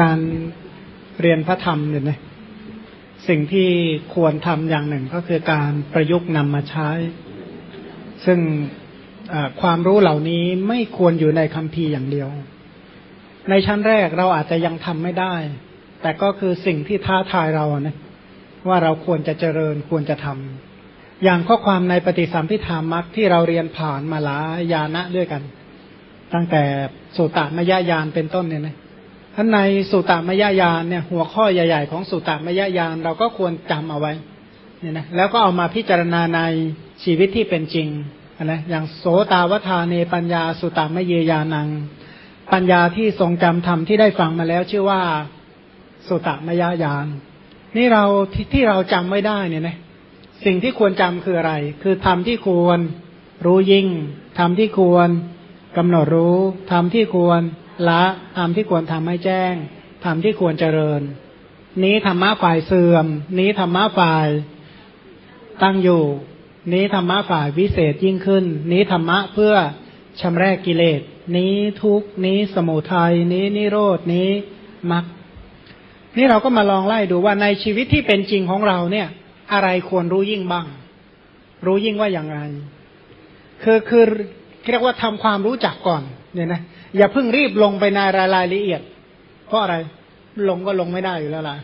การเรียนพระธรรมเนี่ยนะสิ่งที่ควรทำอย่างหนึ่งก็คือการประยุกต์นำมาใช้ ซึ่งความรู้เหล่านี้ไม่ควรอยู่ในคำพีอย่างเดียว ในชั้นแรกเราอาจจะยังทำไม่ได้ แต่ก็คือสิ่งที่ท้าทายเรานะว่าเราควรจะเจริญควรจะทำอย่างข้อความในปฏิสัมพิธามักที่เราเรียนผ่านมาหลายยานะด้วยกัน ตั้งแต่สุตตมยญาณเป็นต้นเนี่ยนะ ท่านในสุตตมยญาณเนี่ยหัวข้อใหญ่ ๆ ของสุตตมยญาณเราก็ควรจำเอาไว้เนี่ยนะแล้วก็เอามาพิจารณาในชีวิตที่เป็นจริงนะอย่างโสตาวทาเนปัญญาสุตตมเยยานัง ปัญญาที่ทรงจำธรรมที่ได้ฟังมาแล้วชื่อว่าสุตตมยญาณนี่เราทที่เราจำไม่ได้เนี่ยนะสิ่งที่ควรจำคืออะไร คือธรรมที่ควรรู้ยิ่งธรรมที่ควรกำหนดรู้ธรรมที่ควร ละธรรมที่ควรทำให้แจ้งธรรมที่ควรเจริญ นี้ธรรมะฝ่ายเสื่อม นี้ธรรมะฝ่ายตั้งอยู่ นี้ธรรมะฝ่ายวิเศษยิ่งขึ้น นี้ธรรมะเพื่อชำระกิเลส นี้ทุกนี้สมุทัย นี้นิโรดนี้มรรค นี่เราก็มาลองไล่ดูว่าในชีวิตที่เป็นจริงของเราเนี่ย อะไรควรรู้ยิ่งบ้าง รู้ยิ่งว่าอย่างไร คือคือเรียกว่าทำความรู้จักก่อน เนี่ยนะ อย่าเพิ่งรีบลงไปในรายรายละเอียด เพราะอะไร ลงก็ลงไม่ได้อยู่แล้วล่ะ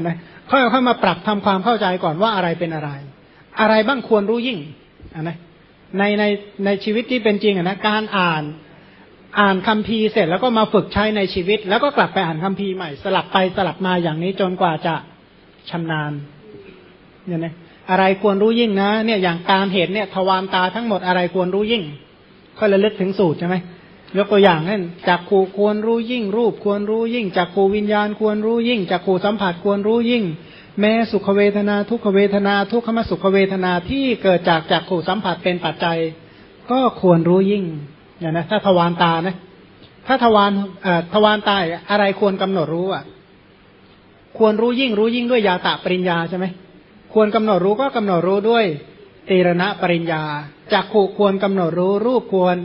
นะค่อยค่อยมาปรับทำความเข้าใจก่อนว่าอะไรเป็นอะไร อะไรบ้างควรรู้ยิ่งอะนะในในในชีวิตที่เป็นจริงอะนะการอ่านอ่านคัมภีร์เสร็จแล้วก็มาฝึกใช้ในชีวิต แล้วก็กลับไปอ่านคัมภีร์ใหม่ สลับไปสลับมาอย่างนี้จนกว่าจะชำนาญเนี่ยนะอะไรควรรู้ยิ่งนะ เนี่ยอย่างการเห็นเนี่ยทวารตาทั้งหมดอะไรควรรู้ยิ่ง ก็ระลึกถึงสูตรใช่ไหมยกตัวอย่างนั่นจากขูควรรู้ยิ่งรูป ควรรู้ยิ่งจากขูวิญญาณควรรู้ยิ่งจากขูสัมผัสควรรู้ยิ่ง แม้สุขเวทนาทุกขเวทนา ทุกขมสุขเวทนาที่เกิดจากจากขูสัมผัสเป็นปัจจัย ก็ควรรู้ยิ่งอย่างนะถ้าทวารตานะ ถ้าทวารเอ่อทวารตาอะไรควรกำหนดรู้อะ ควรรู้ยิ่งรู้ยิ่งด้วยยาตะปริญญาใช่ไหมควรกำหนดรู้ก็กำหนดรู้ด้วย ตีรณปริญญาจักขูควรกำหนดรู้รูปควร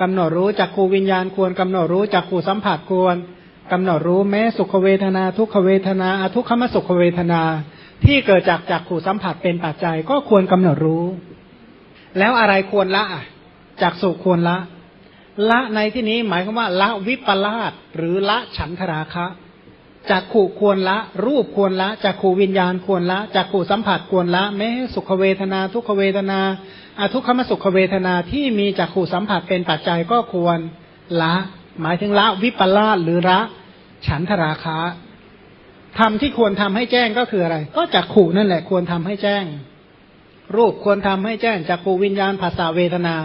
กำหนดรู้จักขูวิญญาณควรกำหนดรู้จักขูสัมผัสควรกำหนดรู้แม้สุขเวทนา ทุกขเวทนาอทุกขมสุขเวทนา ที่เกิดจากจักขูสัมผัสเป็นปัจจัยก็ควรกำหนดรู้ แล้วอะไรควรละจักสุควรละ ละในที่นี้หมายความว่า ละวิปลาสหรือละฉันทราคะ จักขู่ควรละ รูปควรละจักขู่วิญญาณควรละจักขู่สัมผัสควรละแม้สุขเวทนา ทุกขเวทนาอทุกขมสุขเวทนาที่มีจักขู่สัมผัสเป็นปัจจัยก็ควรละ หมายถึงละวิปลาสหรือละฉันทราคะทำที่ควรทำให้แจ้งก็คืออะไร ก็จักขู่นั่นแหละควรทำให้แจ้ง รูปควรทำให้แจ้งจักขู่วิญญาณภาษาเวทนา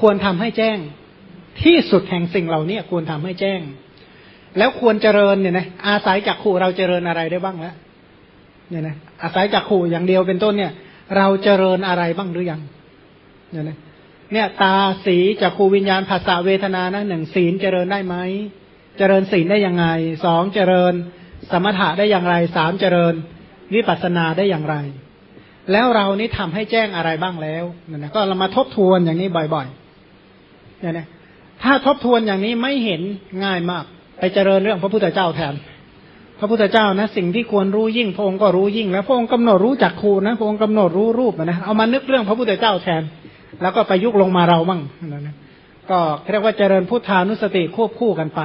ควรทำให้แจ้ง ที่สุดแห่งสิ่งเหล่านี้ควรทำให้แจ้ง แล้วควรเจริญเนี่ยนะอาศัยจากขู่เราเจริญอะไรได้บ้างแล้วเนี่ยนะอาศัยจากขู่อย่างเดียวเป็นต้นเนี่ย เราเจริญอะไรบ้างหรือยังเนี่ยนะเนี่ยตาสีจากขูวิญญาณภาษาเวทนานะหนึ่งศีลเจริญได้ไหมเจริญศีลได้ยังไงสองเจริญ สมถะได้อย่างไรสามเจริญวิปัสสนาได้อย่างไร แล้วเรานี่ทำให้แจ้งอะไรบ้างแล้วเนี่ยนะก็เรามาทบทวนอย่างนี้บ่อยๆเนี่ยนะถ้าทบทวนอย่างนี้ไม่เห็นง่ายมาก ไปเจริญเรื่องพระพุทธเจ้าแทน พระพุทธเจ้านะสิ่งที่ควรรู้ยิ่งพระองค์ก็รู้ยิ่ง แล้วพระองค์กำหนดรู้จักครูนะพระองค์กำหนดรู้รูปนะเอามานึกเรื่องพระพุทธเจ้าแทน แล้วก็ไปยุกลงมาเราบ้างนะก็เรียกว่าเจริญพุทธานุสติควบคู่กันไป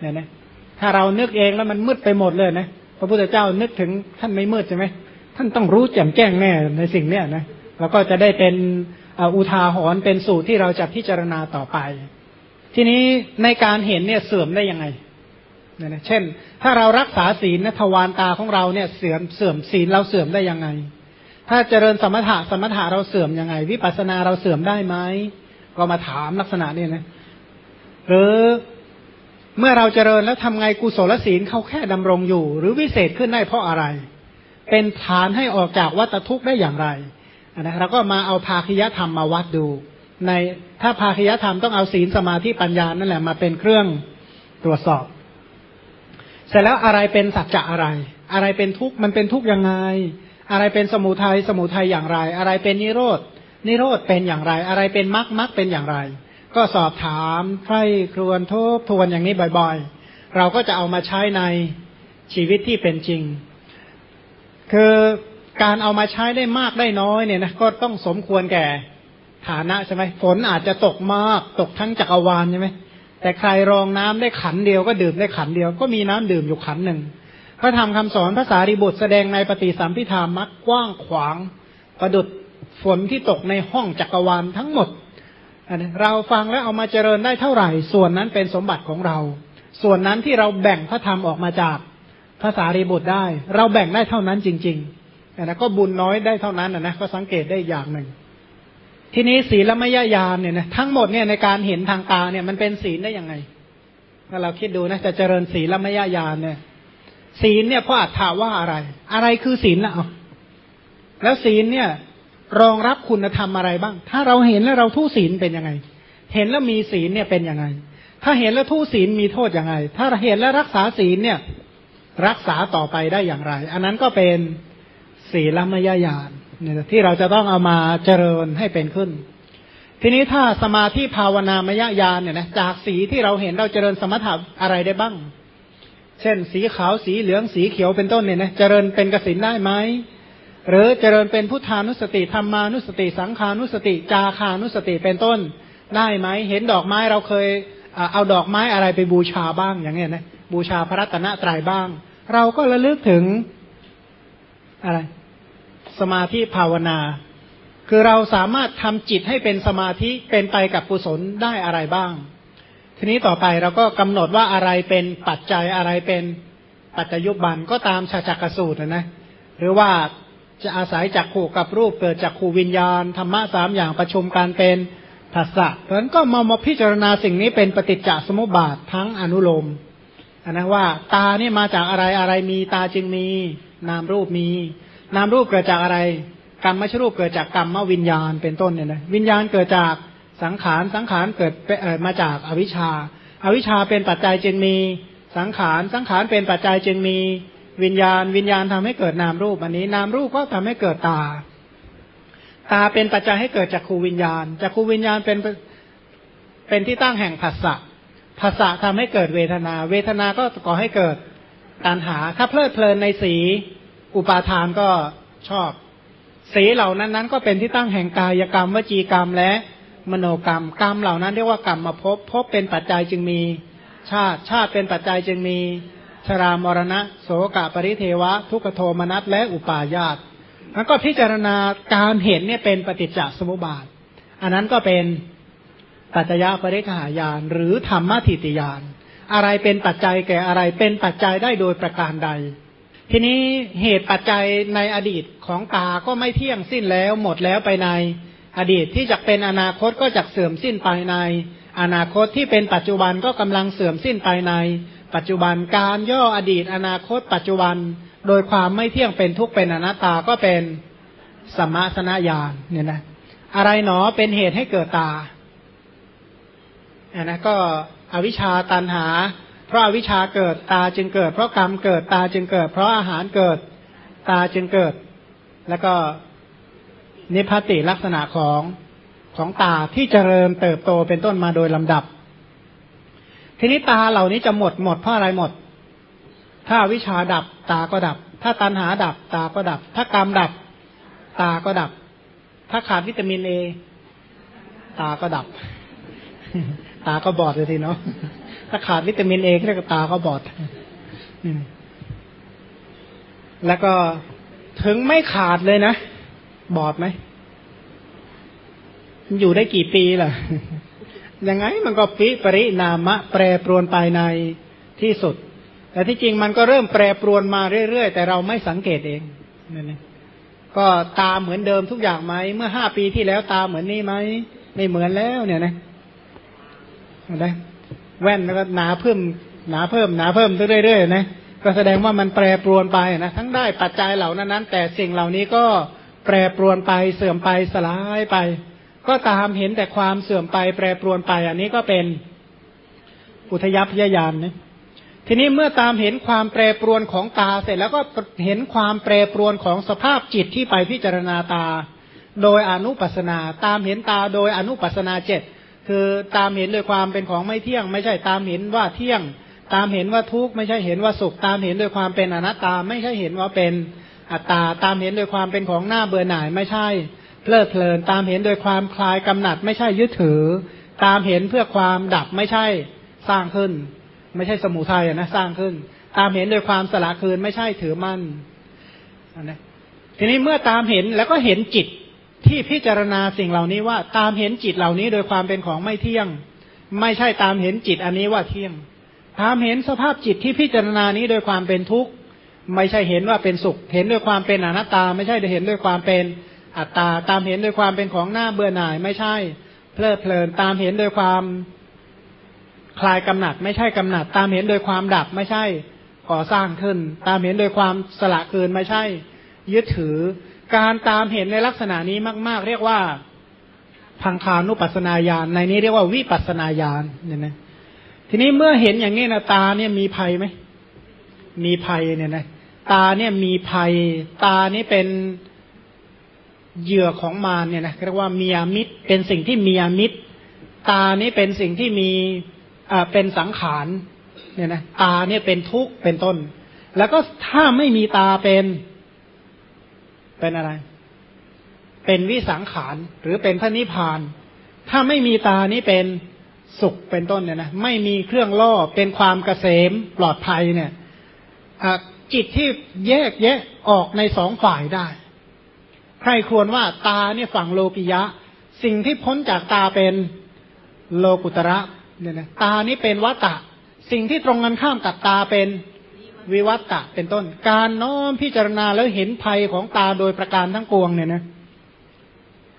เนี่ยนะถ้าเรานึกเองแล้วมันมืดไปหมดเลยนะพระพุทธเจ้านึกถึงท่านไม่มืดใช่ไหมท่านต้องรู้แจ่มแจ้งแน่ในสิ่งเนี้ยนะแล้วก็จะได้เป็นอุทาหรณ์เป็นสูตรที่เราจะพิจารณาต่อไป ทีนี้ในการเห็นเนี่ยเสื่อมได้ยังไงเนี่ยนะเช่น ถ้าเรารักษาศีลนะทวารตาของเราเนี่ยเสื่อมเสื่อมศีลเราเสื่อมได้ยังไง ถ้าเจริญสมถะสมถะเราเสื่อมยังไง วิปัสสนาเราเสื่อมได้ไหมก็มาถามลักษณะเนี้นะหรือเมื่อเราเจริญแล้วทำไงกุศลศีลเขาแค่ดำรงอยู่ หรือวิเศษขึ้นได้เพราะอะไร เป็นฐานให้ออกจากวัฏทุกข์ได้อย่างไรนะเราก็มาเอาภาคยธรรมมาวัดดู ในถ้าภาคยธรรมต้องเอาศีลสมาธิปัญญานั่นแหละมาเป็นเครื่องตรวจสอบ เสร็จแล้วอะไรเป็นสัจจะอะไร อะไรเป็นทุกข์มันเป็นทุกข์ยังไง อะไรเป็นสมุทัยสมุทัยอย่างไร อะไรเป็นนิโรธนิโรธเป็นอย่างไร อะไรเป็นมรรคมรรคเป็นอย่างไร ก็สอบถามใคร่ครวญทบทวนอย่างนี้บ่อยๆ เราก็จะเอามาใช้ในชีวิตที่เป็นจริง คือการเอามาใช้ได้มากได้น้อยเนี่ยนะก็ต้องสมควรแก่ ฐานะใช่ไหมฝนอาจจะตกมาก ตกทั้งจักรวาลใช่ไหมแต่ใครรองน้ำได้ขันเดียวก็ดื่มได้ขันเดียว ก็มีน้ำดื่มอยู่ขันหนึ่งพระธรรมคำสอนภาษาริบุตรแสดงในปฏิสัมพิธามักกว้างขวางประดุดฝนที่ตกในห้องจักรวาลทั้งหมดเราฟังแล้วเอามาเจริญได้เท่าไหร่ ส่วนนั้นเป็นสมบัติของเรา ส่วนนั้นที่เราแบ่งพระธรรมออกมาจากภาษาริบุตรได้ เราแบ่งได้เท่านั้นจริงๆนะก็บุญน้อยได้เท่านั้นนะก็สังเกตได้อย่างหนึ่ง ทีนี้ศีลมยญาณเนี่ยนะทั้งหมดเนี่ยในการเห็นทางตาเนี่ยมันเป็นศีลได้ยังไงถ้าเราคิดดูนะจะเจริญศีลมยญาณเนี่ย ศีลเนี่ยพ่ออัฏฐาว่าอะไร อะไรคือศีลล่ะเอาแล้วศีลเนี่ย รองรับคุณธรรมอะไรบ้าง ถ้าเราเห็นแล้วเราทุศีลเป็นยังไง เห็นแล้วมีศีลเนี่ยเป็นยังไง ถ้าเห็นแล้วทุศีลมีโทษยังไง ถ้าเห็นแล้วรักษาศีลเนี่ย รักษาต่อไปได้อย่างไร อันนั้นก็เป็นศีลมยญาณ เนี่ยที่เราจะต้องเอามาเจริญให้เป็นขึ้น ทีนี้ถ้าสมาธิภาวนามยญาณเนี่ยนะจากสีที่เราเห็นเราเจริญสมถะอะไรได้บ้าง เช่น สีขาวสีเหลืองสีเขียวเป็นต้นเนี่ยนะเจริญเป็นกสินได้ไหมหรือเจริญเป็นพุทธานุสติธรรมานุสติ สังขานุสติ จาคานุสติเป็นต้นได้ไหมเห็นดอกไม้เราเคยเอาดอกไม้อะไรไปบูชาบ้างอย่างเงี้ยนะบูชาพระรัตนตรัยบ้าง เราก็ระลึกถึงอะไร สมาธิภาวนา คือเราสามารถทำจิตให้เป็นสมาธิเป็นไปกับกุศลได้อะไรบ้าง ทีนี้ต่อไปเราก็กำหนดว่าอะไรเป็นปัจจัยอะไรเป็นปัจจยุบันก็ตามชาจักสูตรนะหรือว่าจะอาศัยจักขู่กับรูปเกิดจากขู่วิญญาณธรรมะสามอย่างประชุมการเป็นภาษะเพราะนั้นก็มามาพิจารณาสิ่งนี้เป็นปฏิจจสมุปบาททั้งอนุโลมนนะว่าตาเนี่ยมาจากอะไรอะไรมีตาจึงมีนามรูปมี นามรูปเกิดจากอะไร กรรมมชรูปเกิดจากกรรมมวิญญาณเป็นต้นเนี่ยนะวิญญาณเกิดจากสังขารสังขารเกิดมาจากอวิชชาอาวิชชาเป็นปัจจัยจึงมีสังขารสังขารเป็นปัจจัยจึงมีวิญญาณ วิญญาณทำให้เกิดนามรูปอันนี้ นามรูปก็ทำให้เกิดตา ตาเป็นปัจจัยให้เกิดจากขูวิญญาณจากขูวิญญาณเป็นเป็นที่ตั้งแห่งภาษะภาษะทำให้เกิดเวทนา เวทนาก็ก่อให้เกิดการหา ถ้าเพลิดเพลินในสี อุปาทานก็ชอบ สีเหล่านั้นนั้นก็เป็นที่ตั้งแห่งกายกรรม วจีกรรมและมโนกรรม กรรมเหล่านั้นเรียกว่ากรรมมาพบพบเป็นปัจจัยจึงมี ชาติชาติเป็นปัจจัยจึงมี ชรามรณะ โสกะปริเทวะ ทุกโทมนัสและอุปาญาตแล้วก็พิจารณาการเห็นเนี่ยเป็นปฏิจจสมุปบาท อันนั้นก็เป็นปัจจยปริขายานหรือธรรมทิติยาน อะไรเป็นปัจจัยแก่อะไรเป็นปัจจัยได้โดยประการใด ทีนี้เหตุปัจจัยในอดีตของตาก็ไม่เที่ยงสิ้นแล้วหมดแล้วไปในอดีตที่จะเป็นอนาคตก็จะเสื่อมสิ้นไปใน อนาคตที่เป็นปัจจุบันก็กำลังเสื่อมสิ้นไปใน ปัจจุบันการย่ออดีต อนาคต ปัจจุบัน โดยความไม่เที่ยงเป็นทุกเป็นอนัตตาก็เป็นสมาสนญาณเนี่ยนะ อะไรหนอเป็นเหตุให้เกิดตาอันนะก็อวิชชาตันหา เพราะวิชาเกิดตาจึงเกิด เพราะกรรมเกิดตาจึงเกิด เพราะอาหารเกิดตาจึงเกิด แล้วก็นิพพติลักษณะของของตาที่เจริญเติบโตเป็นต้นมาโดยลำดับ ทีนี้ตาเหล่านี้จะหมดหมดเพราะอะไรหมด ถ้าวิชาดับตาก็ดับ ถ้าตันหาดับตาก็ดับ ถ้ากรรมดับ ตาก็ดับ ถ้าขาดวิตามินเอตาก็ดับ ตาก็บอดเลยทีเนาะถ้าขาดวิตามินเอเรียกตาก็บอดแล้วก็ถึงไม่ขาดเลยนะ บอดไหมมันอยู่ได้กี่ปีล่ะ ยังไงมันก็ปิปรินามะ แปรปรวนไปในที่สุด แต่ที่จริงมันก็เริ่มแปรปรวนมาเรื่อยๆ แต่เราไม่สังเกตเองนั่นเองก็ตาเหมือนเดิมทุกอย่างไหม เมื่อห้าปีที่แล้วตาเหมือนนี้ไหม ไม่เหมือนแล้วเนี่ยนะ ได้แว่นแล้วก็หนาเพิ่มหนาเพิ่มหนาเพิ่มเรื่อยๆนะก็แสดงว่ามันแปรปรวนไปนะทั้งได้ปัจจัยเหล่านั้น แต่สิ่งเหล่านี้ก็แปรปรวนไปเสื่อมไปสลายไป ก็ตามเห็นแต่ความเสื่อมไป แปรปรวนไป อันนี้ก็เป็นอุทยพยายานนะทีนี้เมื่อตามเห็นความแปรปรวนของตาเสร็จแล้วก็เห็นความแปรปรวนของสภาพจิตที่ไปพิจารณาตา โดยอนุปัสนา ตามเห็นตาโดยอนุปัสนาเจ็ด คือตามเห็นโดยความเป็นของไม่เที่ยง ไม่ใช่ตามเห็นว่าเที่ยง ตามเห็นว่าทุกข์ไม่ใช่เห็นว่าสุข ตามเห็นโดยความเป็นอนัตตา ไม่ใช่เห็นว่าเป็นอัตตา ตามเห็นโดยความเป็นของหน้าเบื่อหน่าย ไม่ใช่เพลิดเพลิน ตามเห็นโดยความคลายกำหนัด ไม่ใช่ยึดถือ ตามเห็นเพื่อความดับไม่ใช่สร้างขึ้น ไม่ใช่สมุทัยนะสร้างขึ้น ตามเห็นโดยความสละคืนไม่ใช่ถือมั่นนะทีนี้เมื่อตามเห็นแล้วก็เห็นจิต ที่พิจารณาสิ่งเหล่านี้ว่าตามเห็นจิตเหล่านี้โดยความเป็นของไม่เที่ยง ไม่ใช่ตามเห็นจิตอันนี้ว่าเที่ยง ตามเห็นสภาพจิตที่พิจารณานี้โดยความเป็นทุกข์ไม่ใช่เห็นว่าเป็นสุข เห็นด้วยความเป็นอนัตตา ไม่ใช่เห็นด้วยความเป็นอัตตา ตามเห็นด้วยความเป็นของหน้าเบื่อหน่าย ไม่ใช่ เพลิดเพลิน ตามเห็นโดยความคลายกำหนัด ไม่ใช่กำหนัด ตามเห็นโดยความดับ ไม่ใช่ก่อสร้างขึ้น ตามเห็นโดยความสละคืนไม่ใช่ ยึดถือ การตามเห็นในลักษณะนี้มาก ๆ เรียกว่าพังคานุปัสนาญาณในนี้เรียกว่าวิปัสนาญาณเนี่ยนะทีนี้เมื่อเห็นอย่างนี้นะตาเนี่ยมีภัยไหมมีภัยเนี่ยนะตาเนี่ยมีภัย ตานี่เป็นเหยื่อของมารเนี่ยนะเรียกว่ามียมิตรเป็นสิ่งที่มียมิตร ตานี่เป็นสิ่งที่มีอ่าเป็นสังขารเนี่ยนะตาเนี่ยเป็นทุกข์เป็นต้น แล้วก็ถ้าไม่มีตาเป็น เป็นอะไร เป็นวิสังขารหรือเป็นพระนิพพาน ถ้าไม่มีตานี่เป็นสุขเป็นต้นเนี่ยนะไม่มีเครื่องล่อเป็นความเกษมปลอดภัยเนี่ยจิตที่แยกแยะออกในสองฝ่ายได้ ใครควรว่าตาเนี่ยฝั่งโลกิยะ สิ่งที่พ้นจากตาเป็นโลกุตระเนี่ยนะตานี่เป็นวัตตะ สิ่งที่ตรงกันข้ามกับตาเป็น วิวัตตะเป็นต้น การน้อมพิจารณาแล้วเห็นภัยของตาโดยประการทั้งปวงเนี่ยนะ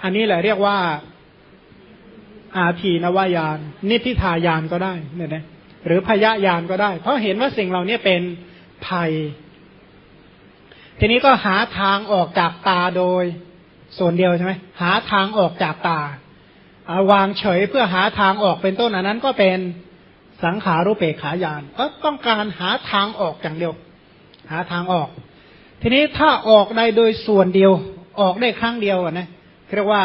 อันนี้แหละเรียกว่า อาทีนวายาน นิพิทายานก็ได้เนี่ยนะหรือพยายานก็ได้ เพราะเห็นว่าสิ่งเหล่านี้เป็นภัย ทีนี้ก็หาทางออกจากตาโดย ส่วนเดียวใช่ไหมหาทางออกจากตาวางเฉยเพื่อหาทางออกเป็นต้นอันนั้นก็เป็น สังขารุเปกขายานก็ต้องการหาทางออกอย่างเดียว หาทางออก ทีนี้ถ้าออกได้โดยส่วนเดียวออกได้ครั้งเดียวนะเรียกว่า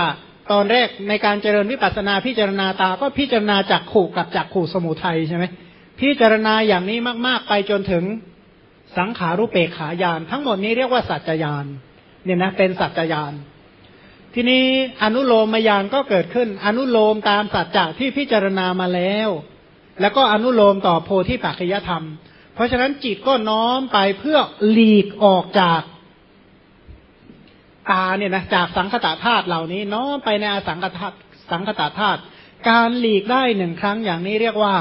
ตอนแรกในการเจริญวิปัสสนาพิจารณาตาก็พิจารณาจากขู่กับจากขู่สมุทัยใช่ไหมพิจารณาอย่างนี้มากๆไปจนถึงสังขารุเปกขายาน ทั้งหมดนี้เรียกว่าสัจจยานเนี่ยนะเป็นสัจจยาน ทีนี้อนุโลมยานก็เกิดขึ้น อนุโลมตามสัจจะที่พิจารณามาแล้ว แล้วก็อนุโลมต่อโพธิปัจจยธรรม เพราะฉะนั้นจิตก็น้อมไปเพื่อหลีกออกจากตาเนี่ยนะจากสังคตาธาตุเหล่านี้น้อมไปในอสังคตาสังคตาธาตุการหลีกได้หนึ่งครั้งอย่างนี้เรียกว่า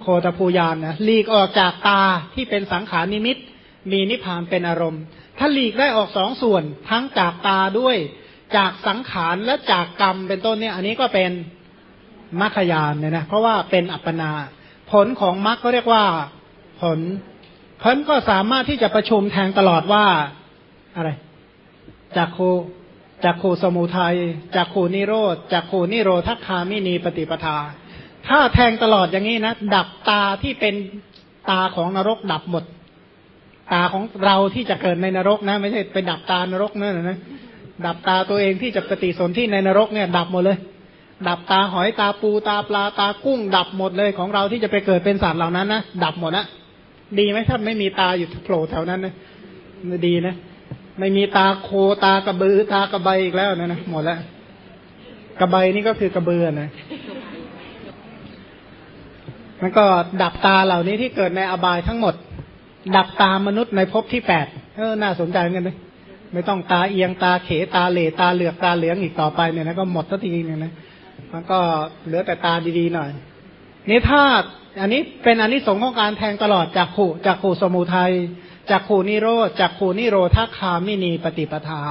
โคตภูยานนะหลีกออกจากตาที่เป็นสังขารนิมิต มีนิพพานเป็นอารมณ์ ถ้าหลีกได้ออกสองส่วน ทั้งจากตาด้วย จากสังขารและจากกรรมเป็นต้นเนี่ย อันนี้ก็เป็น มรรคยานเนี่ยนะเพราะว่าเป็นอัปปนา ผลของมรรคก็เรียกว่า ผลผลก็สามารถที่จะประชุมแทงตลอดว่าอะไรจากโคจากโคสมุทัยจากโคนิโรธจากโคนิโรธคามินีปฏิปทา ถ้าแทงตลอดอย่างนี้นะ ดับตาที่เป็นตาของนรกดับหมด ตาของเราที่จะเกิดในนรกนะ ไม่ใช่ไปดับตานรกนั่นนะดับตาตัวเองที่จะปฏิสนธิในนรกเนี่ย ดับหมดเลย ดับตาหอยตาปูตาปลาตากุ้ง ดับหมดเลยของเราที่จะไปเกิดเป็นสัตว์เหล่านั้นนะดับหมดนะดีไหมถ้าไม่มีตาอยู่โผล่แถวนั้นนะดีนะไม่มีตาโคตากระบือตากระใบอีกแล้วนะนะหมดแล้วกระใบนี่ก็คือกระเบือนะมันก็ดับตาเหล่านี้ที่เกิดในอบายทั้งหมด ดับตามนุษย์ในภพที่แปดเออน่าสนใจเงินเลยไม่ต้องตาเอียงตาเขตาเหลตาเหลือกตาเหลืองอีกต่อไปเนี่ยนะก็หมดทันทีเนี่ยนะ มันก็เหลือแต่ตาดีๆหน่อยนี่ถ้าอันนี้เป็นอันนี้สงของการแทงตลอดจากขู่จากขู่สมุทัยจากขู่นิโรธจากขู่นิโรธาคามินีปฏิปทา